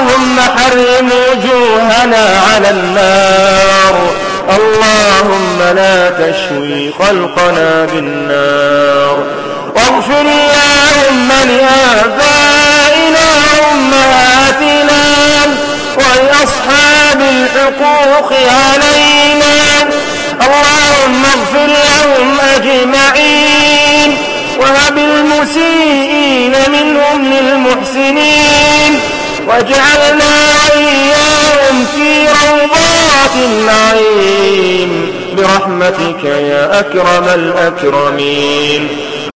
اللهم حرم وجوهنا على النار. اللهم لا تشوي خلقنا بالنار. واغفر اللهم لآبائنا وأمهاتنا ولأصحاب الحقوق علينا. اللهم اغفر لهم أجمعين. وهب المسيئين منهم للمحسنين. واجعلنا وإياهم في روضات النعيم. برحمتك يا أكرم الأكرمين.